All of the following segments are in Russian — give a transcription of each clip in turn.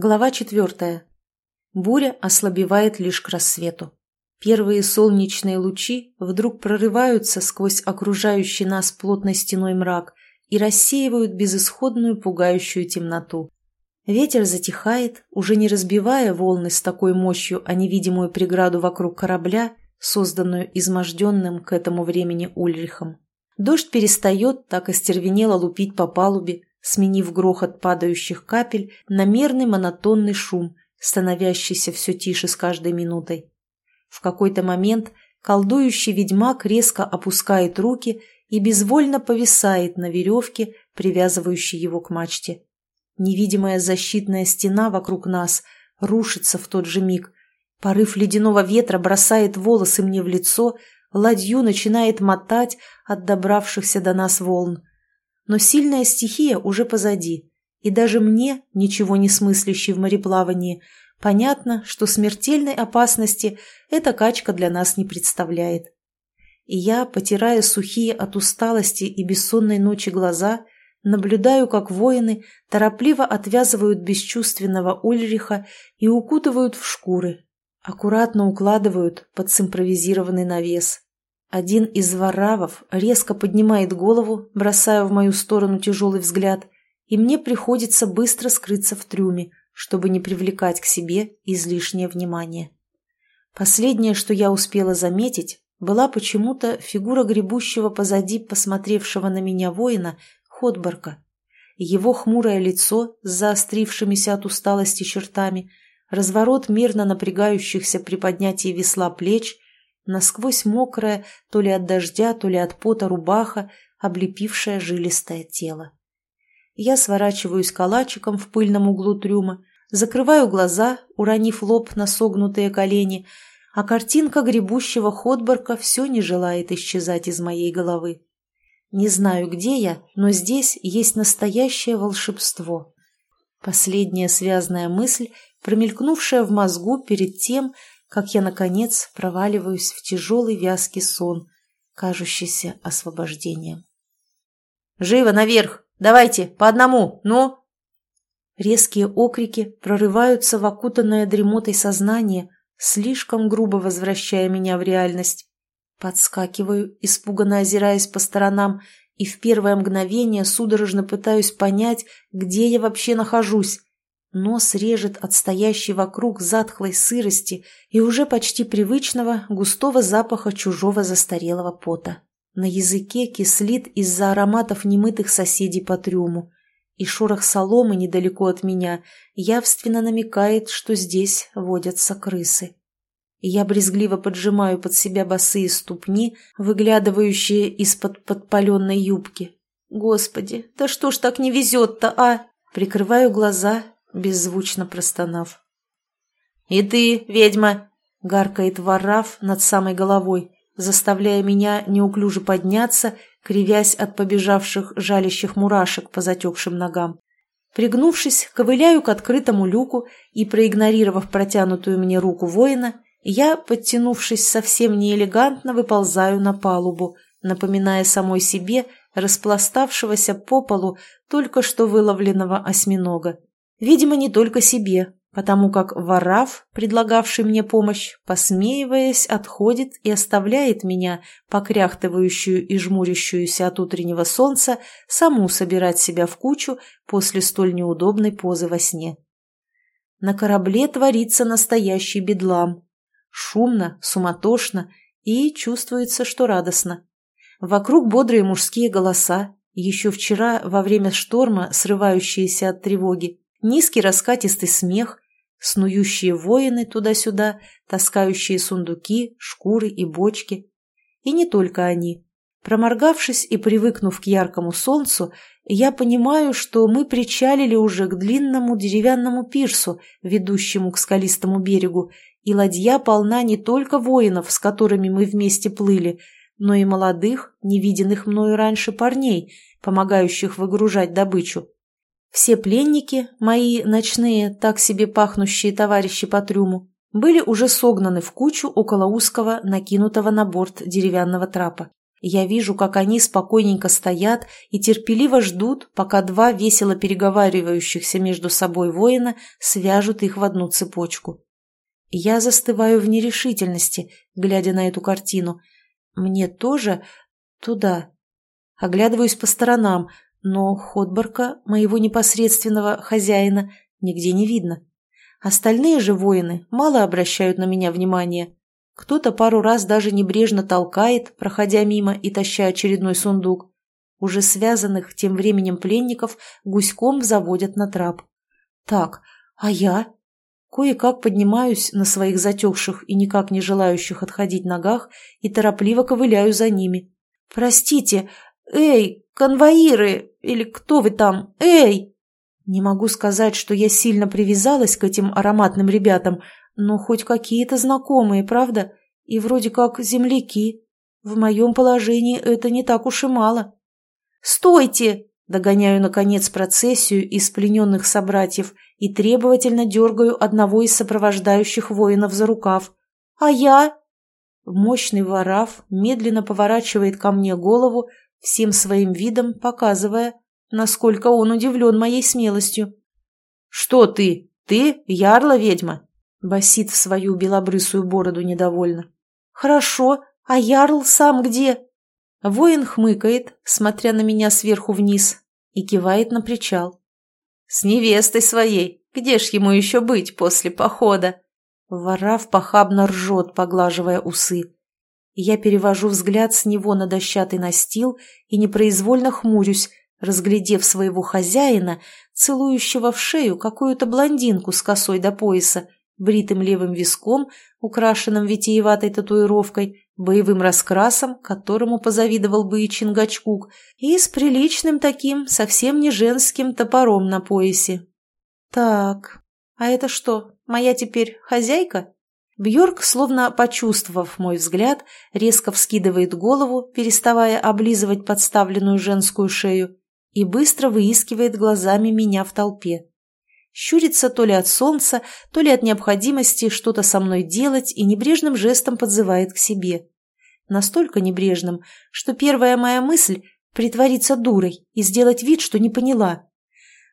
Глава четвертая. Буря ослабевает лишь к рассвету. Первые солнечные лучи вдруг прорываются сквозь окружающий нас плотной стеной мрак и рассеивают безысходную пугающую темноту. Ветер затихает, уже не разбивая волны с такой мощью о невидимую преграду вокруг корабля, созданную изможденным к этому времени Ульрихом. Дождь перестает так остервенело лупить по палубе, сменив грохот падающих капель на мерный монотонный шум, становящийся все тише с каждой минутой. В какой-то момент колдующий ведьмак резко опускает руки и безвольно повисает на веревке, привязывающей его к мачте. Невидимая защитная стена вокруг нас рушится в тот же миг. Порыв ледяного ветра бросает волосы мне в лицо, ладью начинает мотать от добравшихся до нас волн. Но сильная стихия уже позади, и даже мне, ничего не смыслящей в мореплавании, понятно, что смертельной опасности эта качка для нас не представляет. И я, потирая сухие от усталости и бессонной ночи глаза, наблюдаю, как воины торопливо отвязывают бесчувственного Ульриха и укутывают в шкуры, аккуратно укладывают под симпровизированный навес. Один из варавов резко поднимает голову, бросая в мою сторону тяжелый взгляд, и мне приходится быстро скрыться в трюме, чтобы не привлекать к себе излишнее внимание. Последнее, что я успела заметить, была почему-то фигура гребущего позади посмотревшего на меня воина Ходборка. Его хмурое лицо с заострившимися от усталости чертами, разворот мирно напрягающихся при поднятии весла плеч – насквозь мокрая то ли от дождя, то ли от пота рубаха, облепившая жилистое тело. Я сворачиваюсь калачиком в пыльном углу трюма, закрываю глаза, уронив лоб на согнутые колени, а картинка гребущего Ходборка все не желает исчезать из моей головы. Не знаю, где я, но здесь есть настоящее волшебство. Последняя связная мысль, промелькнувшая в мозгу перед тем, как я, наконец, проваливаюсь в тяжелый вязкий сон, кажущийся освобождением. «Живо наверх! Давайте, по одному! Ну!» Резкие окрики прорываются в окутанное дремотой сознание, слишком грубо возвращая меня в реальность. Подскакиваю, испуганно озираясь по сторонам, и в первое мгновение судорожно пытаюсь понять, где я вообще нахожусь. Нос режет от стоящей вокруг затхлой сырости и уже почти привычного густого запаха чужого застарелого пота. На языке кислит из-за ароматов немытых соседей по трюму, и шорох соломы недалеко от меня явственно намекает, что здесь водятся крысы. Я брезгливо поджимаю под себя босые ступни, выглядывающие из-под подпаленной юбки. «Господи, да что ж так не везет-то, а?» Прикрываю глаза беззвучно простонав. «И ты, ведьма!» — гаркает вораф над самой головой, заставляя меня неуклюже подняться, кривясь от побежавших жалящих мурашек по затекшим ногам. Пригнувшись, ковыляю к открытому люку и, проигнорировав протянутую мне руку воина, я, подтянувшись совсем неэлегантно, выползаю на палубу, напоминая самой себе распластавшегося по полу только что выловленного осьминога. Видимо, не только себе, потому как Вараф, предлагавший мне помощь, посмеиваясь, отходит и оставляет меня, покряхтывающую и жмурящуюся от утреннего солнца, саму собирать себя в кучу после столь неудобной позы во сне. На корабле творится настоящий бедлам. Шумно, суматошно и чувствуется, что радостно. Вокруг бодрые мужские голоса, еще вчера во время шторма срывающиеся от тревоги. Низкий раскатистый смех, снующие воины туда-сюда, таскающие сундуки, шкуры и бочки. И не только они. Проморгавшись и привыкнув к яркому солнцу, я понимаю, что мы причалили уже к длинному деревянному пирсу, ведущему к скалистому берегу, и ладья полна не только воинов, с которыми мы вместе плыли, но и молодых, невиденных мною раньше парней, помогающих выгружать добычу. Все пленники, мои ночные, так себе пахнущие товарищи по трюму, были уже согнаны в кучу около узкого, накинутого на борт деревянного трапа. Я вижу, как они спокойненько стоят и терпеливо ждут, пока два весело переговаривающихся между собой воина свяжут их в одну цепочку. Я застываю в нерешительности, глядя на эту картину. Мне тоже туда. Оглядываюсь по сторонам, но Ходборка, моего непосредственного хозяина, нигде не видно. Остальные же воины мало обращают на меня внимания. Кто-то пару раз даже небрежно толкает, проходя мимо и таща очередной сундук. Уже связанных тем временем пленников гуськом заводят на трап. Так, а я? Кое-как поднимаюсь на своих затекших и никак не желающих отходить ногах и торопливо ковыляю за ними. «Простите! Эй, конвоиры! Или кто вы там? Эй!» Не могу сказать, что я сильно привязалась к этим ароматным ребятам, но хоть какие-то знакомые, правда? И вроде как земляки. В моем положении это не так уж и мало. «Стойте!» – догоняю, наконец, процессию из плененных собратьев и требовательно дергаю одного из сопровождающих воинов за рукав. «А я?» Мощный вораф медленно поворачивает ко мне голову, всем своим видом показывая, насколько он удивлен моей смелостью. «Что ты? Ты ярла ведьма?» Басит в свою белобрысую бороду недовольно. «Хорошо, а Ярл сам где?» Воин хмыкает, смотря на меня сверху вниз, и кивает на причал. «С невестой своей! Где ж ему еще быть после похода?» Вораф похабно ржет, поглаживая усы. Я перевожу взгляд с него на дощатый настил и непроизвольно хмурюсь, разглядев своего хозяина, целующего в шею какую-то блондинку с косой до пояса, бритым левым виском, украшенным витиеватой татуировкой, боевым раскрасом, которому позавидовал бы и Чингачкук, и с приличным таким, совсем не женским топором на поясе. Так, а это что, моя теперь хозяйка? Бьорк, словно почувствовав мой взгляд, резко вскидывает голову, переставая облизывать подставленную женскую шею, и быстро выискивает глазами меня в толпе щурится то ли от солнца, то ли от необходимости что-то со мной делать и небрежным жестом подзывает к себе. Настолько небрежным, что первая моя мысль – притвориться дурой и сделать вид, что не поняла.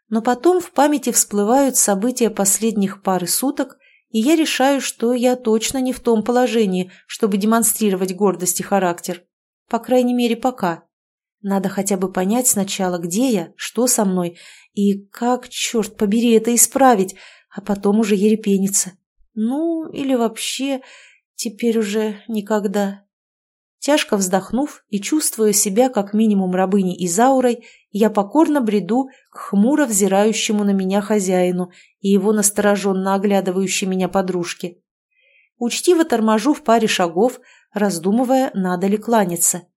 Но потом в памяти всплывают события последних пары суток, и я решаю, что я точно не в том положении, чтобы демонстрировать гордость и характер. По крайней мере, пока. Надо хотя бы понять сначала, где я, что со мной и как, черт побери, это исправить, а потом уже ерепениться. Ну, или вообще, теперь уже никогда. Тяжко вздохнув и чувствуя себя как минимум рабыней Изаурой, я покорно бреду к хмуро взирающему на меня хозяину и его настороженно оглядывающей меня подружке. Учтиво торможу в паре шагов, раздумывая, надо ли кланяться.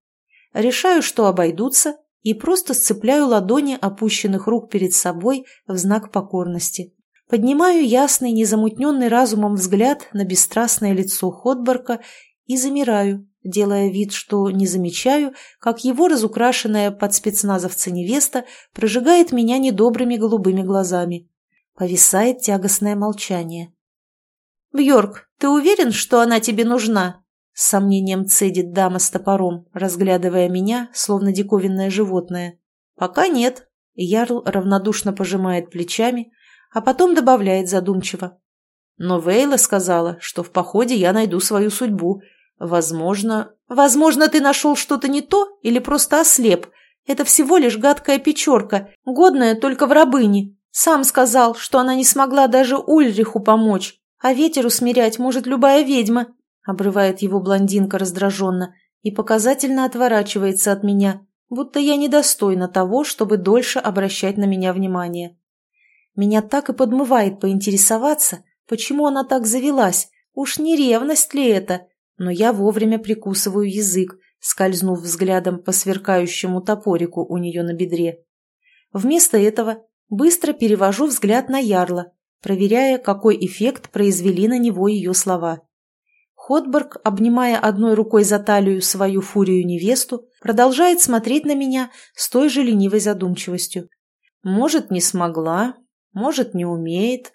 Решаю, что обойдутся, и просто сцепляю ладони опущенных рук перед собой в знак покорности. Поднимаю ясный, незамутненный разумом взгляд на бесстрастное лицо Ходборка и замираю, делая вид, что не замечаю, как его разукрашенная под спецназовца невеста прожигает меня недобрыми голубыми глазами. Повисает тягостное молчание. «Бьорк, ты уверен, что она тебе нужна?» С сомнением цедит дама с топором, разглядывая меня, словно диковинное животное. «Пока нет». Ярл равнодушно пожимает плечами, а потом добавляет задумчиво. «Но Вейла сказала, что в походе я найду свою судьбу. Возможно...» «Возможно, ты нашел что-то не то или просто ослеп. Это всего лишь гадкая печерка, годная только в рабыне. Сам сказал, что она не смогла даже Ульриху помочь, а ветер усмирять может любая ведьма обрывает его блондинка раздраженно и показательно отворачивается от меня, будто я недостойна того, чтобы дольше обращать на меня внимание. Меня так и подмывает поинтересоваться, почему она так завелась, уж не ревность ли это, но я вовремя прикусываю язык, скользнув взглядом по сверкающему топорику у нее на бедре. Вместо этого быстро перевожу взгляд на Ярла, проверяя, какой эффект произвели на него ее слова. Ходберг, обнимая одной рукой за талию свою фурию-невесту, продолжает смотреть на меня с той же ленивой задумчивостью. Может, не смогла, может, не умеет,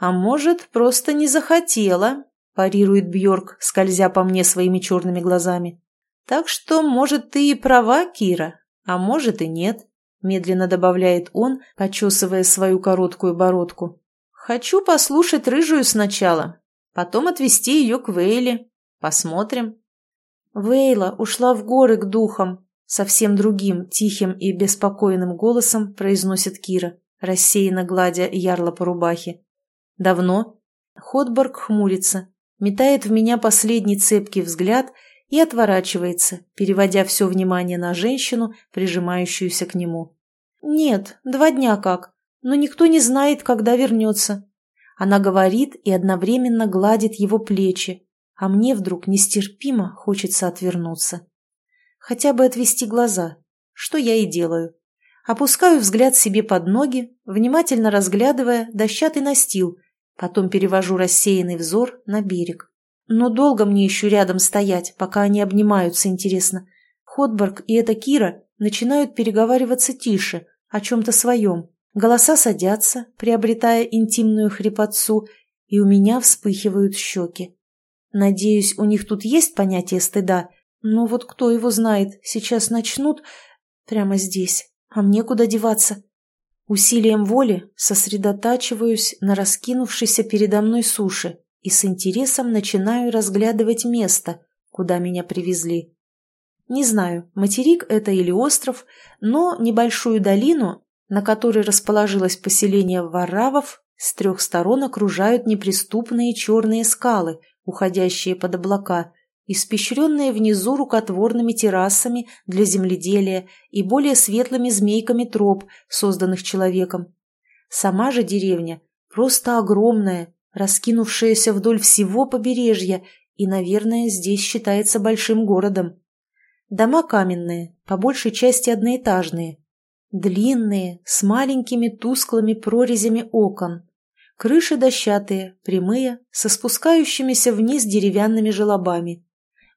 а может, просто не захотела, парирует Бьорк, скользя по мне своими черными глазами. Так что, может, ты и права, Кира, а может и нет, медленно добавляет он, почесывая свою короткую бородку. Хочу послушать рыжую сначала, потом отвезти ее к Вейле. Посмотрим. Вейла ушла в горы к духам, совсем другим, тихим и беспокойным голосом произносит Кира, рассеянно гладя ярла по рубахе. «Давно?» Ходборг хмурится, метает в меня последний цепкий взгляд и отворачивается, переводя все внимание на женщину, прижимающуюся к нему. «Нет, два дня как, но никто не знает, когда вернется». Она говорит и одновременно гладит его плечи, а мне вдруг нестерпимо хочется отвернуться. Хотя бы отвести глаза, что я и делаю. Опускаю взгляд себе под ноги, внимательно разглядывая дощатый настил, потом перевожу рассеянный взор на берег. Но долго мне еще рядом стоять, пока они обнимаются, интересно. Ходборг и эта Кира начинают переговариваться тише, о чем-то своем. Голоса садятся, приобретая интимную хрипотцу, и у меня вспыхивают щеки. Надеюсь, у них тут есть понятие стыда, но вот кто его знает, сейчас начнут прямо здесь, а мне куда деваться? Усилием воли сосредотачиваюсь на раскинувшейся передо мной суше и с интересом начинаю разглядывать место, куда меня привезли. Не знаю, материк это или остров, но небольшую долину, на которой расположилось поселение варавов, с трех сторон окружают неприступные черные скалы, уходящие под облака, испещренные внизу рукотворными террасами для земледелия и более светлыми змейками троп, созданных человеком. Сама же деревня просто огромная, раскинувшаяся вдоль всего побережья и, наверное, здесь считается большим городом. Дома каменные, по большей части одноэтажные, длинные, с маленькими тусклыми прорезями окон. Крыши дощатые, прямые, со спускающимися вниз деревянными желобами.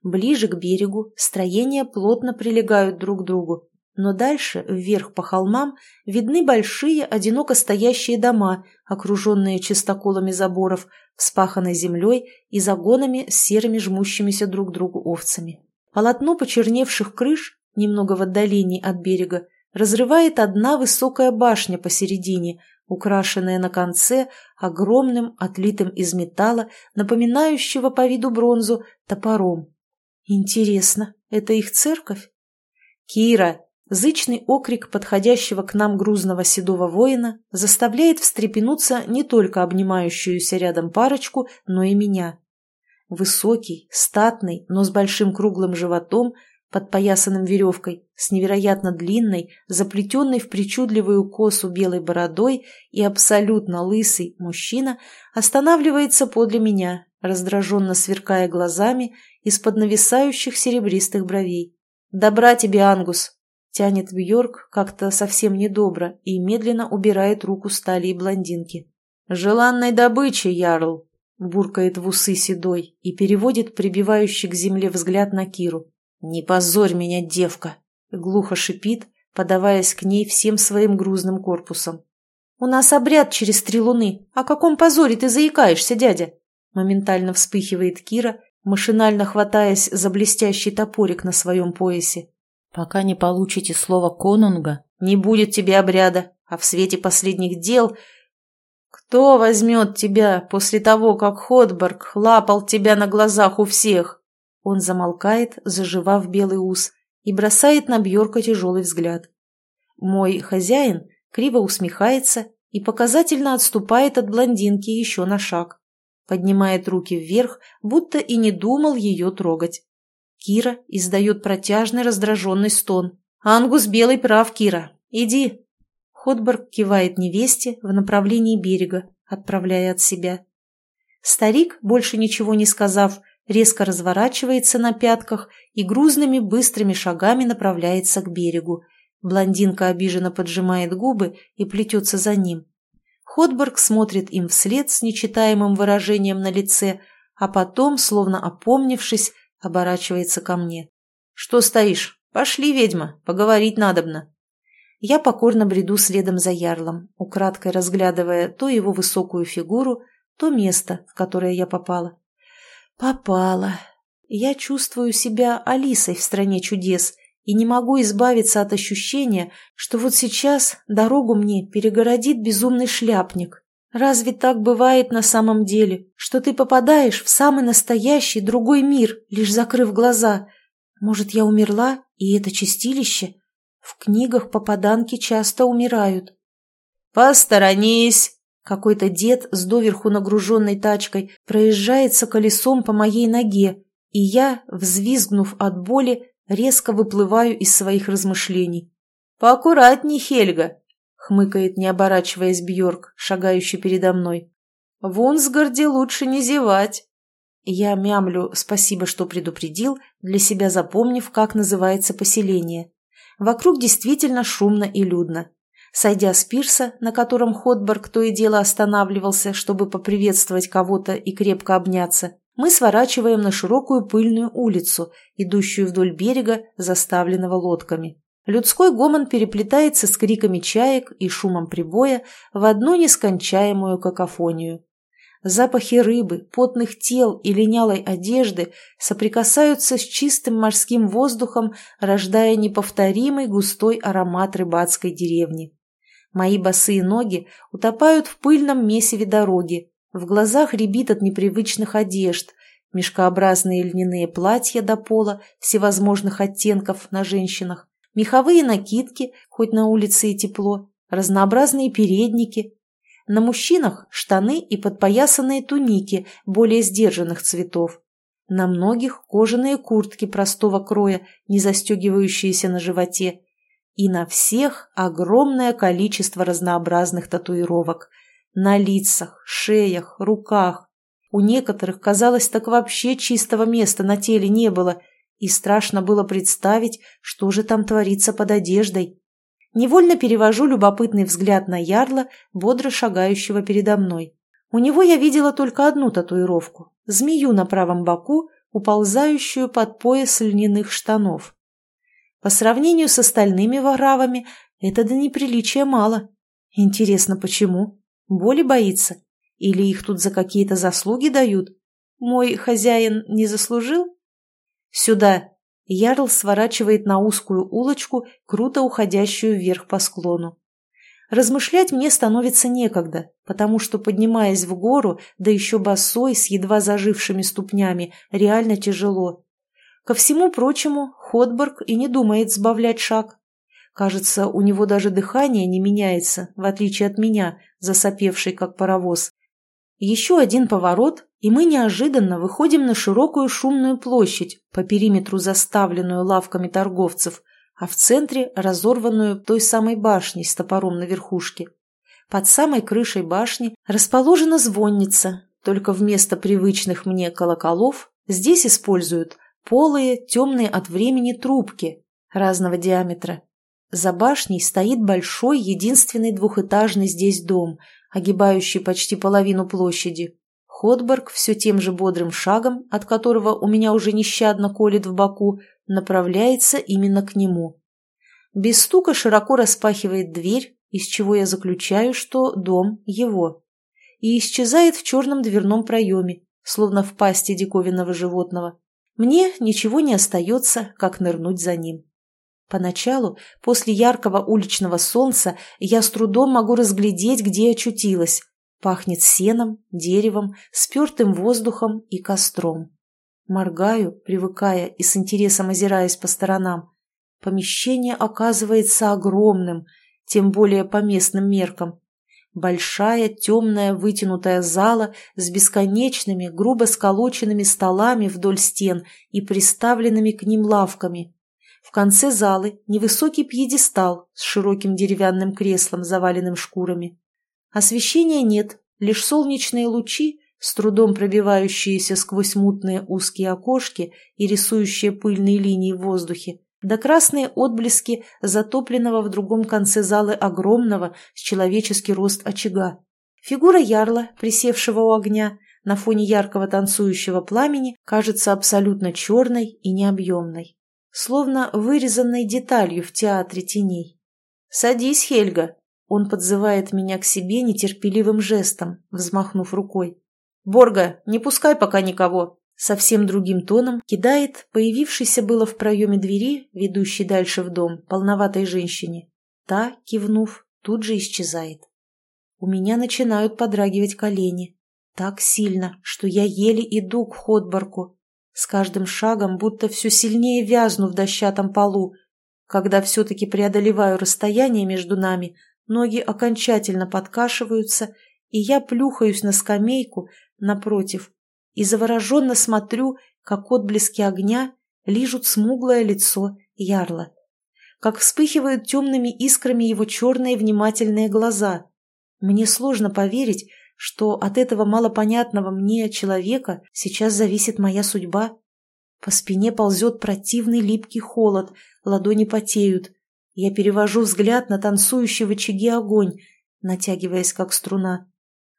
Ближе к берегу строения плотно прилегают друг к другу, но дальше, вверх по холмам, видны большие, одиноко стоящие дома, окруженные чистоколами заборов, вспаханной землей и загонами с серыми жмущимися друг к другу овцами. Полотно почерневших крыш, немного в отдалении от берега, разрывает одна высокая башня посередине, украшенная на конце огромным, отлитым из металла, напоминающего по виду бронзу, топором. Интересно, это их церковь? Кира, зычный окрик подходящего к нам грузного седого воина заставляет встрепенуться не только обнимающуюся рядом парочку, но и меня. Высокий, статный, но с большим круглым животом, подпоясанным веревкой, с невероятно длинной, заплетенной в причудливую косу белой бородой и абсолютно лысый мужчина останавливается подле меня, раздраженно сверкая глазами из-под нависающих серебристых бровей. «Добра тебе, Ангус!» — тянет Бьорк как-то совсем недобро и медленно убирает руку стали и блондинки. «Желанной добычи, Ярл!» — буркает в усы седой и переводит прибивающий к земле взгляд на Киру. «Не позорь меня, девка!» — глухо шипит, подаваясь к ней всем своим грузным корпусом. «У нас обряд через три луны. О каком позоре ты заикаешься, дядя?» Моментально вспыхивает Кира, машинально хватаясь за блестящий топорик на своем поясе. «Пока не получите слово конунга, не будет тебе обряда, а в свете последних дел... Кто возьмет тебя после того, как Ходборг хлапал тебя на глазах у всех?» Он замолкает, заживав белый ус, и бросает на Бьорка тяжелый взгляд. Мой хозяин криво усмехается и показательно отступает от блондинки еще на шаг поднимает руки вверх, будто и не думал ее трогать. Кира издает протяжный раздраженный стон. «Ангус Белый прав, Кира. Иди!» Ходборг кивает невесте в направлении берега, отправляя от себя. Старик, больше ничего не сказав, резко разворачивается на пятках и грузными быстрыми шагами направляется к берегу. Блондинка обиженно поджимает губы и плетется за ним. Ходберг смотрит им вслед с нечитаемым выражением на лице, а потом, словно опомнившись, оборачивается ко мне. «Что стоишь? Пошли, ведьма, поговорить надобно». Я покорно бреду следом за ярлом, украдкой разглядывая то его высокую фигуру, то место, в которое я попала. Попала. я чувствую себя Алисой в «Стране чудес» и не могу избавиться от ощущения, что вот сейчас дорогу мне перегородит безумный шляпник. Разве так бывает на самом деле, что ты попадаешь в самый настоящий другой мир, лишь закрыв глаза? Может, я умерла, и это чистилище? В книгах попаданки часто умирают. «Посторонись!» Какой-то дед с доверху нагруженной тачкой проезжается колесом по моей ноге, и я, взвизгнув от боли, резко выплываю из своих размышлений. «Поаккуратней, Хельга!» — хмыкает, не оборачиваясь Бьорк, шагающий передо мной. «В Унсгарде лучше не зевать!» Я мямлю «спасибо, что предупредил», для себя запомнив, как называется поселение. Вокруг действительно шумно и людно. Сойдя с пирса, на котором Ходборг то и дело останавливался, чтобы поприветствовать кого-то и крепко обняться, мы сворачиваем на широкую пыльную улицу, идущую вдоль берега, заставленного лодками. Людской гомон переплетается с криками чаек и шумом прибоя в одну нескончаемую какофонию. Запахи рыбы, потных тел и линялой одежды соприкасаются с чистым морским воздухом, рождая неповторимый густой аромат рыбацкой деревни. Мои босые ноги утопают в пыльном месиве дороги, в глазах рябит от непривычных одежд, мешкообразные льняные платья до пола всевозможных оттенков на женщинах, меховые накидки, хоть на улице и тепло, разнообразные передники. На мужчинах штаны и подпоясанные туники более сдержанных цветов. На многих кожаные куртки простого кроя, не застегивающиеся на животе, и на всех огромное количество разнообразных татуировок. На лицах, шеях, руках. У некоторых, казалось, так вообще чистого места на теле не было, и страшно было представить, что же там творится под одеждой. Невольно перевожу любопытный взгляд на ярла, бодро шагающего передо мной. У него я видела только одну татуировку – змею на правом боку, уползающую под пояс льняных штанов. По сравнению с остальными воравами это до неприличия мало. Интересно, почему? Боли боится? Или их тут за какие-то заслуги дают? Мой хозяин не заслужил? Сюда. Ярл сворачивает на узкую улочку, круто уходящую вверх по склону. Размышлять мне становится некогда, потому что, поднимаясь в гору, да еще босой, с едва зажившими ступнями, реально тяжело. Ко всему прочему, Ходборг и не думает сбавлять шаг. Кажется, у него даже дыхание не меняется, в отличие от меня, засопевший как паровоз. Еще один поворот, и мы неожиданно выходим на широкую шумную площадь, по периметру заставленную лавками торговцев, а в центре разорванную той самой башней с топором на верхушке. Под самой крышей башни расположена звонница, только вместо привычных мне колоколов здесь используют полые, темные от времени трубки разного диаметра. За башней стоит большой, единственный двухэтажный здесь дом, огибающий почти половину площади. Ходберг все тем же бодрым шагом, от которого у меня уже нещадно колет в боку, направляется именно к нему. Без стука широко распахивает дверь, из чего я заключаю, что дом его, и исчезает в черном дверном проеме, словно в пасти диковинного животного. Мне ничего не остается, как нырнуть за ним. Поначалу, после яркого уличного солнца, я с трудом могу разглядеть, где очутилась. Пахнет сеном, деревом, спертым воздухом и костром. Моргаю, привыкая и с интересом озираясь по сторонам. Помещение оказывается огромным, тем более по местным меркам. Большая темная вытянутая зала с бесконечными, грубо сколоченными столами вдоль стен и приставленными к ним лавками. В конце залы невысокий пьедестал с широким деревянным креслом, заваленным шкурами. Освещения нет, лишь солнечные лучи, с трудом пробивающиеся сквозь мутные узкие окошки и рисующие пыльные линии в воздухе, да красные отблески затопленного в другом конце залы огромного с человеческий рост очага. Фигура ярла, присевшего у огня, на фоне яркого танцующего пламени, кажется абсолютно черной и необъемной, словно вырезанной деталью в театре теней. «Садись, Хельга!» Он подзывает меня к себе нетерпеливым жестом, взмахнув рукой. «Борга, не пускай пока никого. совсем другим тоном кидает появившийся было в проеме двери, ведущей дальше в дом, полноватой женщине. Та, кивнув, тут же исчезает. У меня начинают подрагивать колени. Так сильно, что я еле иду к Ходборку. С каждым шагом будто все сильнее вязну в дощатом полу. Когда все-таки преодолеваю расстояние между нами, ноги окончательно подкашиваются, и я плюхаюсь на скамейку напротив и завороженно смотрю, как отблески огня лижут смуглое лицо ярла, как вспыхивают темными искрами его черные внимательные глаза. Мне сложно поверить, что от этого малопонятного мне человека сейчас зависит моя судьба. По спине ползет противный липкий холод, ладони потеют. Я перевожу взгляд на танцующий в очаге огонь, натягиваясь как струна.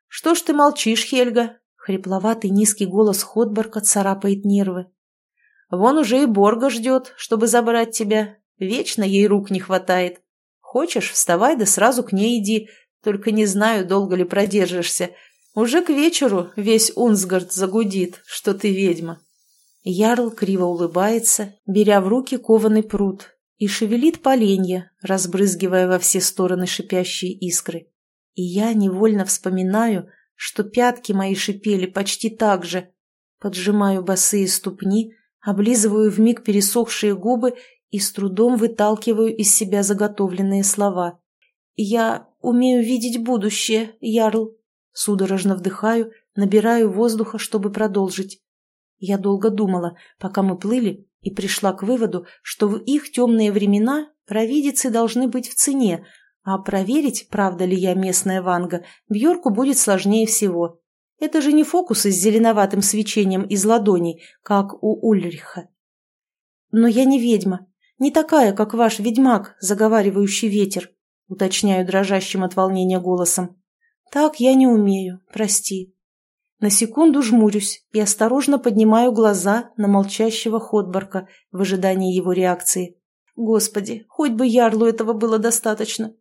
«Что ж ты молчишь, Хельга?» Хрипловатый низкий голос Ходборка царапает нервы. «Вон уже и Борга ждет, чтобы забрать тебя. Вечно ей рук не хватает. Хочешь, вставай да сразу к ней иди, только не знаю, долго ли продержишься. Уже к вечеру весь Унсгард загудит, что ты ведьма. Ярл криво улыбается, беря в руки кованый пруд, и шевелит поленья, разбрызгивая во все стороны шипящие искры. И я невольно вспоминаю, что пятки мои шипели почти так же. Поджимаю босые ступни, облизываю вмиг пересохшие губы и с трудом выталкиваю из себя заготовленные слова. Я умею видеть будущее, Ярл. Судорожно вдыхаю, набираю воздуха, чтобы продолжить. Я долго думала, пока мы плыли, и пришла к выводу, что в их темные времена провидицы должны быть в цене, а проверить, правда ли я местная ванга, Бьорку будет сложнее всего. Это же не фокусы с зеленоватым свечением из ладоней, как у Ульриха. Но я не ведьма, не такая, как ваш ведьмак, заговаривающий ветер уточняю дрожащим от волнения голосом. «Так я не умею, прости». На секунду жмурюсь и осторожно поднимаю глаза на молчащего Ходборка в ожидании его реакции. Господи, хоть бы Ярлу этого было достаточно.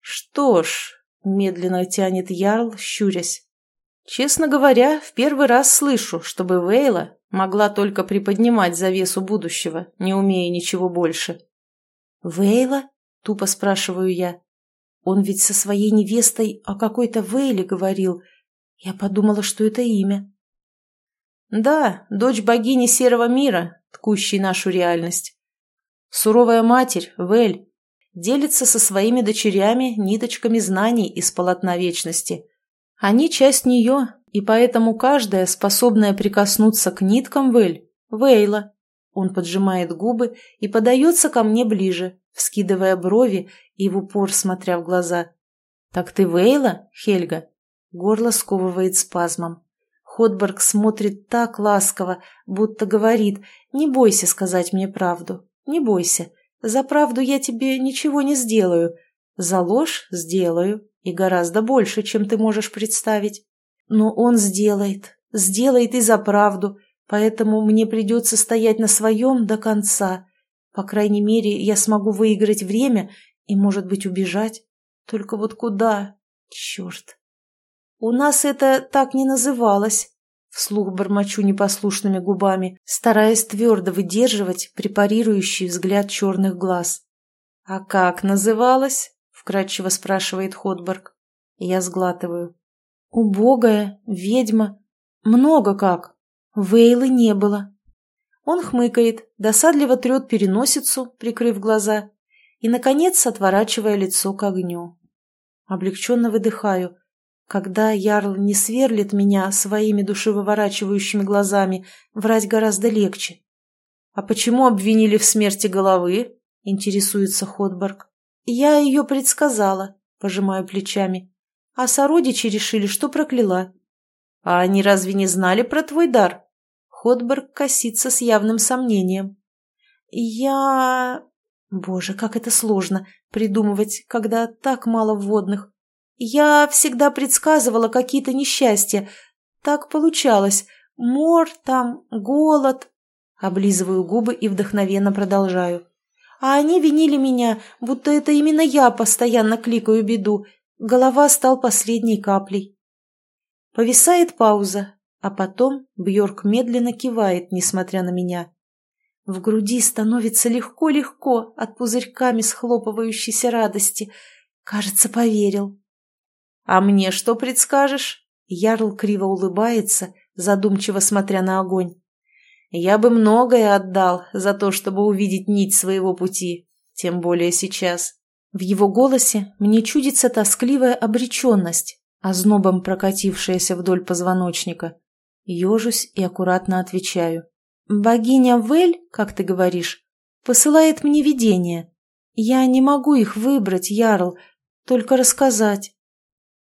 «Что ж», — медленно тянет Ярл, щурясь. «Честно говоря, в первый раз слышу, чтобы Вейла могла только приподнимать завесу будущего, не умея ничего больше». «Вейла?» — тупо спрашиваю я. Он ведь со своей невестой о какой-то Вейле говорил. Я подумала, что это имя. Да, дочь богини Серого мира, ткущей нашу реальность. Суровая матерь, Вель, делится со своими дочерями ниточками знаний из полотна вечности. Они часть нее, и поэтому каждая, способная прикоснуться к ниткам Вель, Вейла. Он поджимает губы и подается ко мне ближе, вскидывая брови и в упор смотря в глаза. «Так ты Вейла, Хельга?» Горло сковывает спазмом. Ходберг смотрит так ласково, будто говорит «Не бойся сказать мне правду, не бойся. За правду я тебе ничего не сделаю. За ложь сделаю, и гораздо больше, чем ты можешь представить. Но он сделает, сделает и за правду, поэтому мне придется стоять на своем до конца. По крайней мере, я смогу выиграть время и, может быть, убежать. Только вот куда? Черт! У нас это так не называлось. Вслух бормочу непослушными губами, стараясь твердо выдерживать препарирующий взгляд черных глаз. «А как называлось?» — вкратчиво спрашивает Ходборг. Я сглатываю. «Убогая, ведьма. Много как. Вейлы не было». Он хмыкает, досадливо трет переносицу, прикрыв глаза, и, наконец, отворачивая лицо к огню. Облегченно выдыхаю. Когда Ярл не сверлит меня своими душевыворачивающими глазами, врать гораздо легче. «А почему обвинили в смерти головы?» — интересуется Ходборг. «Я ее предсказала», — пожимаю плечами. «А сородичи решили, что прокляла». «А они разве не знали про твой дар?» Ходберг косится с явным сомнением. «Я...» Боже, как это сложно придумывать, когда так мало вводных. Я всегда предсказывала какие-то несчастья. Так получалось. Мор там, голод. Облизываю губы и вдохновенно продолжаю. А они винили меня, будто это именно я постоянно кликаю беду. Голова стал последней каплей. Повисает пауза, а потом Бьорк медленно кивает, несмотря на меня. В груди становится легко-легко от пузырьками схлопывающейся радости. Кажется, поверил. «А мне что предскажешь?» Ярл криво улыбается, задумчиво смотря на огонь. «Я бы многое отдал за то, чтобы увидеть нить своего пути, тем более сейчас». В его голосе мне чудится тоскливая обреченность, ознобом прокатившаяся вдоль позвоночника. Ежусь и аккуратно отвечаю. «Богиня Вель, как ты говоришь, посылает мне видение. Я не могу их выбрать, Ярл, только рассказать».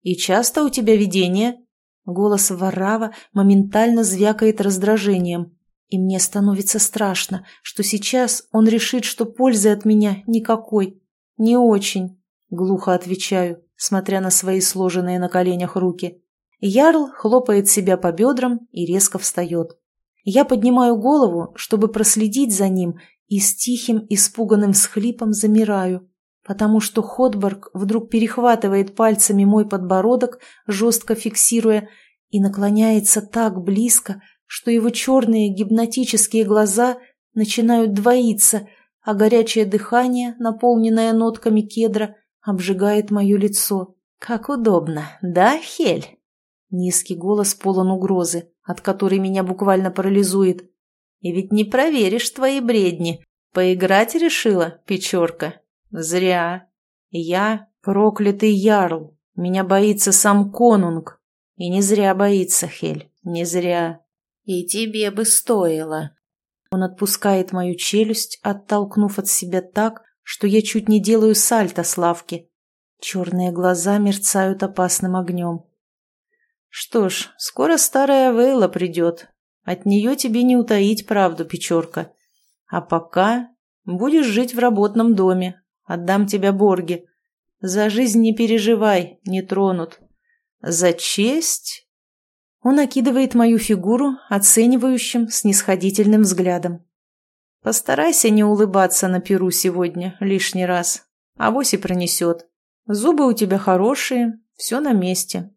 «И часто у тебя видение?» Голос Варава моментально звякает раздражением, и мне становится страшно, что сейчас он решит, что пользы от меня никакой. «Не очень», — глухо отвечаю, смотря на свои сложенные на коленях руки. Ярл хлопает себя по бедрам и резко встает. Я поднимаю голову, чтобы проследить за ним, и с тихим, испуганным всхлипом замираю, потому что Ходборг вдруг перехватывает пальцами мой подбородок, жестко фиксируя, и наклоняется так близко, что его черные гипнотические глаза начинают двоиться, а горячее дыхание, наполненное нотками кедра, обжигает мое лицо. «Как удобно, да, Хель?» Низкий голос полон угрозы, от которой меня буквально парализует. «И ведь не проверишь твои бредни. Поиграть решила, печорка? Зря. Я проклятый ярл. Меня боится сам конунг. И не зря боится, Хель, не зря. И тебе бы стоило». Он отпускает мою челюсть, оттолкнув от себя так, что я чуть не делаю сальто с лавки. Черные глаза мерцают опасным огнем. Что ж, скоро старая Вейла придет. От нее тебе не утаить правду, Печорка. А пока будешь жить в работном доме. Отдам тебя Борге. За жизнь не переживай, не тронут. За честь...» Он окидывает мою фигуру оценивающим, снисходительным взглядом. «Постарайся не улыбаться на перу сегодня лишний раз. Авось и пронесет. Зубы у тебя хорошие, все на месте.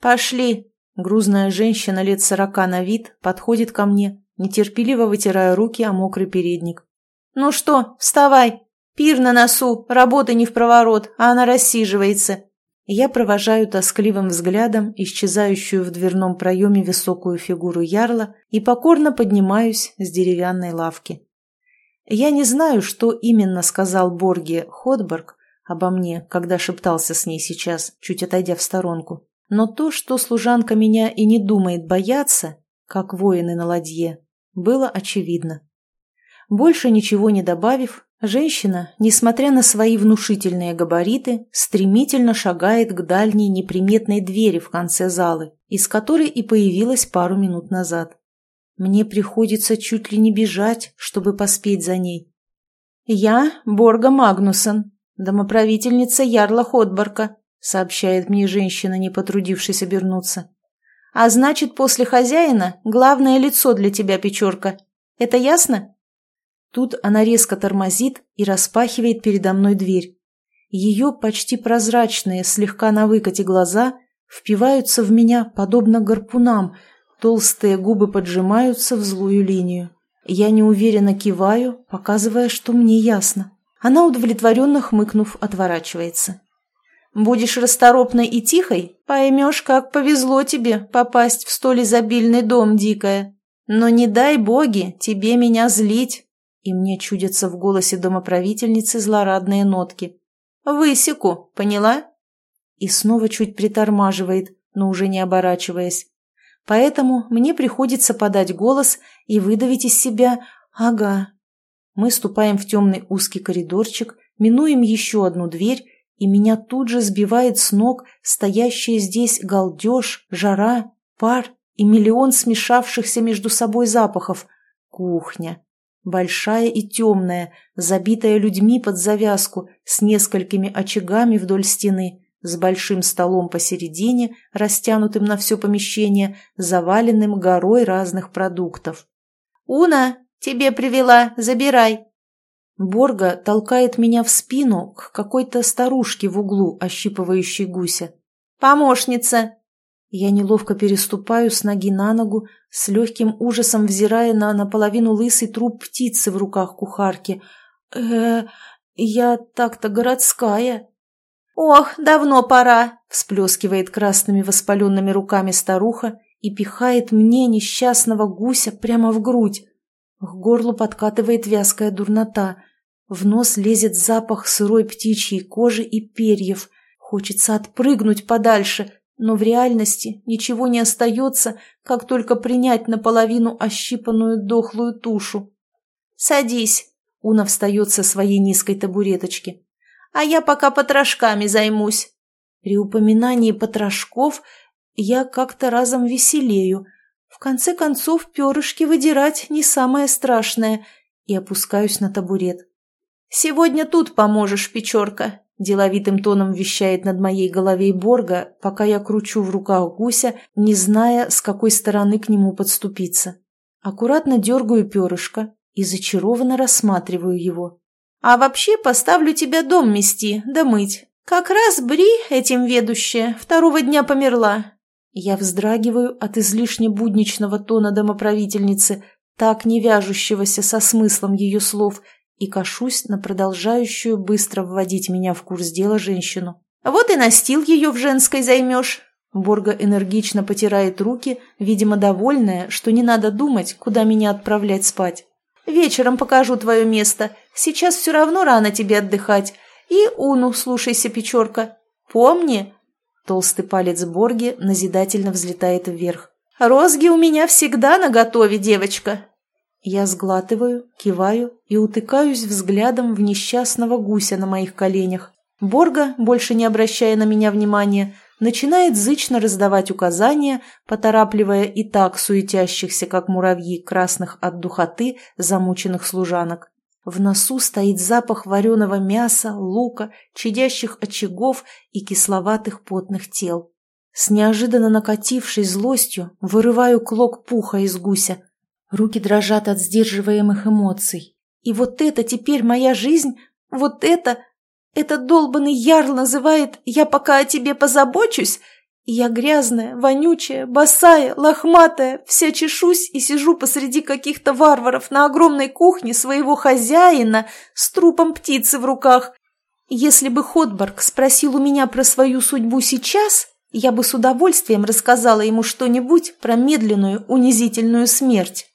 «Пошли!» Грузная женщина лет сорока на вид подходит ко мне, нетерпеливо вытирая руки о мокрый передник. «Ну что, вставай! Пир на носу, работа не в проворот, а она рассиживается!» Я провожаю тоскливым взглядом исчезающую в дверном проеме высокую фигуру ярла и покорно поднимаюсь с деревянной лавки. Я не знаю, что именно сказал Борге Ходберг обо мне, когда шептался с ней сейчас, чуть отойдя в сторонку. Но то, что служанка меня и не думает бояться, как воины на ладье, было очевидно. Больше ничего не добавив, женщина, несмотря на свои внушительные габариты, стремительно шагает к дальней неприметной двери в конце залы, из которой и появилась пару минут назад. Мне приходится чуть ли не бежать, чтобы поспеть за ней. «Я Борга Магнусон, домоправительница Ярла Ходборка», — сообщает мне женщина, не потрудившись обернуться. «А значит, после хозяина главное лицо для тебя, Печорка. Это ясно?» Тут она резко тормозит и распахивает передо мной дверь. Ее почти прозрачные, слегка на выкате глаза впиваются в меня, подобно гарпунам, толстые губы поджимаются в злую линию. Я неуверенно киваю, показывая, что мне ясно. Она, удовлетворенно хмыкнув, отворачивается. Будешь расторопной и тихой, поймешь, как повезло тебе попасть в столь изобильный дом, дикая. Но не дай боги тебе меня злить. И мне чудятся в голосе домоправительницы злорадные нотки. Высеку, поняла? И снова чуть притормаживает, но уже не оборачиваясь. Поэтому мне приходится подать голос и выдавить из себя «Ага». Мы ступаем в темный узкий коридорчик, минуем еще одну дверь и меня тут же сбивает с ног стоящий здесь галдеж, жара, пар и миллион смешавшихся между собой запахов. Кухня. Большая и темная, забитая людьми под завязку, с несколькими очагами вдоль стены, с большим столом посередине, растянутым на все помещение, заваленным горой разных продуктов. «Уна, тебе привела, забирай!» Борга толкает меня в спину к какой-то старушке в углу, ощипывающей гуся. «Помощница!» Я неловко переступаю с ноги на ногу, с легким ужасом взирая на наполовину лысый труп птицы в руках кухарки. э я так-то городская. «Ох, давно пора!» – всплескивает красными воспаленными руками старуха и пихает мне несчастного гуся прямо в грудь. К горлу подкатывает вязкая дурнота. В нос лезет запах сырой птичьей кожи и перьев. Хочется отпрыгнуть подальше, но в реальности ничего не остается, как только принять наполовину ощипанную дохлую тушу. «Садись!» — Уна встает со своей низкой табуреточки. «А я пока потрошками займусь». При упоминании потрошков я как-то разом веселею. В конце концов, перышки выдирать не самое страшное, и опускаюсь на табурет. «Сегодня тут поможешь, Печорка», — деловитым тоном вещает над моей головой Борга, пока я кручу в руках гуся, не зная, с какой стороны к нему подступиться. Аккуратно дергаю перышко и зачарованно рассматриваю его. «А вообще поставлю тебя дом мести, да мыть. Как раз Бри, этим ведущая, второго дня померла. Я вздрагиваю от излишне будничного тона домоправительницы, так не вяжущегося со смыслом ее слов, и кашусь на продолжающую быстро вводить меня в курс дела женщину. «Вот и настил ее в женской займешь!» Борга энергично потирает руки, видимо, довольная, что не надо думать, куда меня отправлять спать. «Вечером покажу твое место. Сейчас все равно рано тебе отдыхать. И Уну слушайся, Печорка. Помни, Толстый палец Борги назидательно взлетает вверх. «Розги у меня всегда наготове, девочка!» Я сглатываю, киваю и утыкаюсь взглядом в несчастного гуся на моих коленях. Борга, больше не обращая на меня внимания, начинает зычно раздавать указания, поторапливая и так суетящихся, как муравьи, красных от духоты, замученных служанок. В носу стоит запах вареного мяса, лука, чадящих очагов и кисловатых потных тел. С неожиданно накатившей злостью вырываю клок пуха из гуся. Руки дрожат от сдерживаемых эмоций. И вот это теперь моя жизнь? Вот это? Этот долбанный ярл называет «я пока о тебе позабочусь»? Я грязная, вонючая, босая, лохматая, вся чешусь и сижу посреди каких-то варваров на огромной кухне своего хозяина с трупом птицы в руках. Если бы Ходборг спросил у меня про свою судьбу сейчас, я бы с удовольствием рассказала ему что-нибудь про медленную унизительную смерть.